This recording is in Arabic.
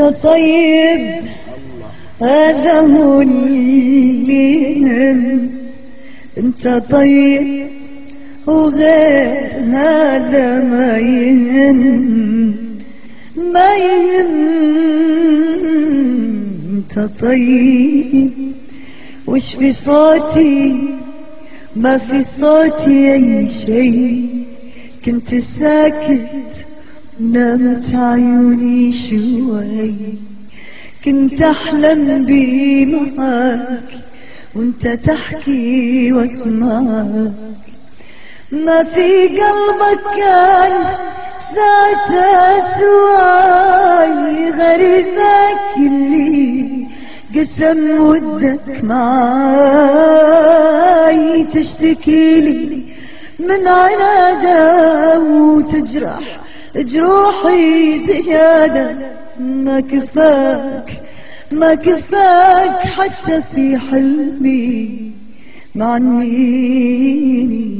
انت طيب هذا هو اللي يهم انت طيب وغير هذا ما يهم. ما يهم. انت طيب. وش في صوتي؟ ما في صوتي أي شيء. كنت ساكت نامت عيوني شوي. كنت أحلم بي معاك وأنت تحكي واسمعك. ما في قلبك كان ساعتها سواي غير ذاك اللي قسم ودك معاي. تشتكي لي من عناده وتجرح جروحي زيادة ما كفاك ما كفاك حتى في حلمي معنيني